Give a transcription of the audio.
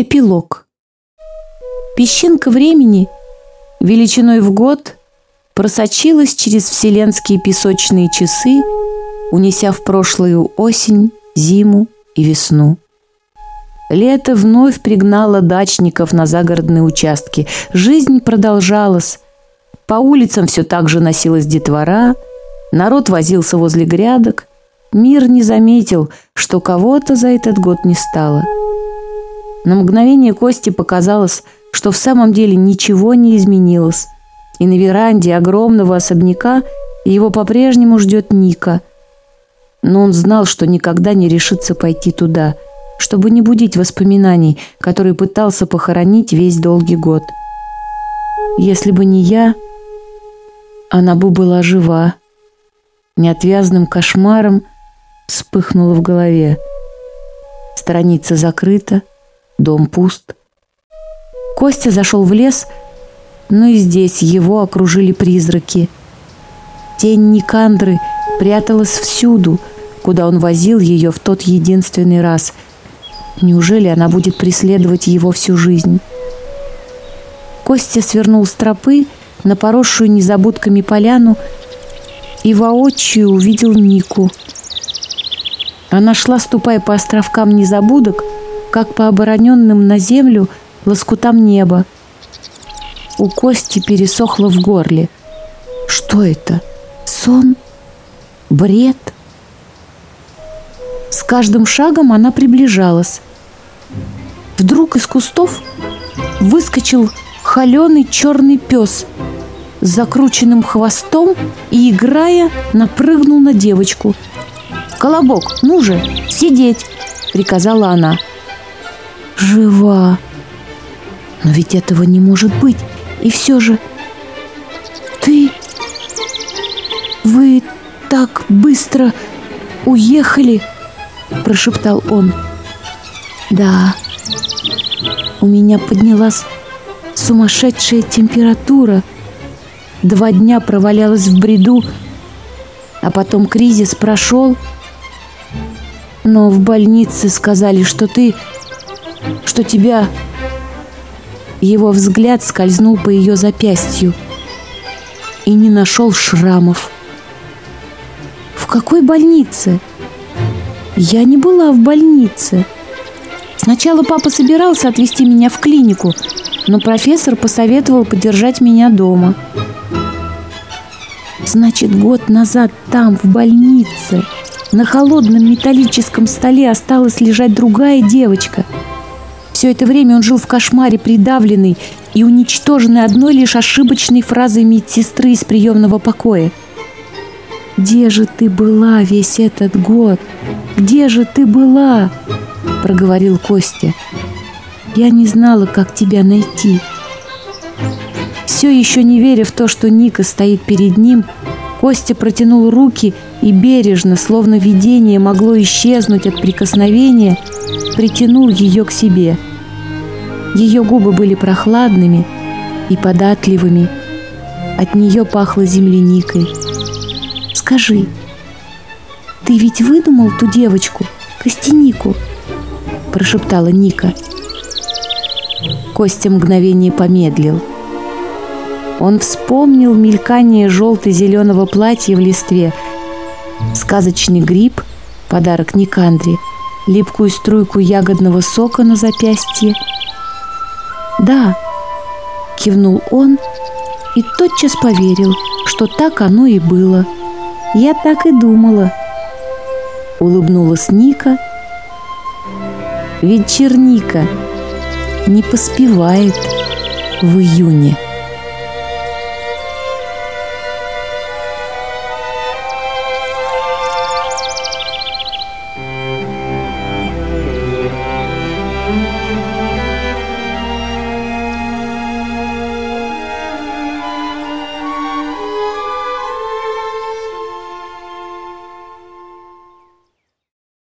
Эпилог. Песчинка времени, величиной в год, просочилась через вселенские песочные часы, унеся в прошлую осень, зиму и весну. Лето вновь пригнало дачников на загородные участки. Жизнь продолжалась. По улицам все так же носилась детвора, народ возился возле грядок. Мир не заметил, что кого-то за этот год не стало – на мгновение Кости показалось, что в самом деле ничего не изменилось. И на веранде огромного особняка его по-прежнему ждет Ника. Но он знал, что никогда не решится пойти туда, чтобы не будить воспоминаний, которые пытался похоронить весь долгий год. «Если бы не я, она бы была жива». Неотвязным кошмаром вспыхнуло в голове. Страница закрыта, Дом пуст. Костя зашел в лес, но и здесь его окружили призраки. Тень Никандры пряталась всюду, куда он возил ее в тот единственный раз. Неужели она будет преследовать его всю жизнь? Костя свернул с тропы на поросшую незабудками поляну и воочию увидел Нику. Она шла, ступая по островкам незабудок, как по обороненным на землю лоскутам неба. У Кости пересохло в горле. Что это? Сон? Бред? С каждым шагом она приближалась. Вдруг из кустов выскочил холеный черный пес с закрученным хвостом и, играя, напрыгнул на девочку. «Колобок, ну же, сидеть!» – приказала она – жива. Но ведь этого не может быть. И все же... Ты... Вы так быстро уехали, прошептал он. Да, у меня поднялась сумасшедшая температура. Два дня провалялась в бреду, а потом кризис прошел. Но в больнице сказали, что ты что тебя...» Его взгляд скользнул по ее запястью и не нашел шрамов. «В какой больнице?» «Я не была в больнице. Сначала папа собирался отвезти меня в клинику, но профессор посоветовал подержать меня дома». «Значит, год назад там, в больнице...» На холодном металлическом столе осталась лежать другая девочка — все это время он жил в кошмаре, придавленный и уничтоженный одной лишь ошибочной фразой медсестры из приемного покоя. «Где же ты была весь этот год? Где же ты была?» – проговорил Костя. «Я не знала, как тебя найти». Все еще не веря в то, что Ника стоит перед ним, Костя протянул руки и бережно, словно видение могло исчезнуть от прикосновения, притянул ее к себе – ее губы были прохладными и податливыми. От нее пахло земляникой. «Скажи, ты ведь выдумал ту девочку, Костянику?» – прошептала Ника. Костя мгновение помедлил. Он вспомнил мелькание желто-зеленого платья в листве, сказочный гриб, подарок Никандре, липкую струйку ягодного сока на запястье – «Да», — кивнул он и тотчас поверил, что так оно и было. «Я так и думала», — улыбнулась Ника. «Ведь черника не поспевает в июне».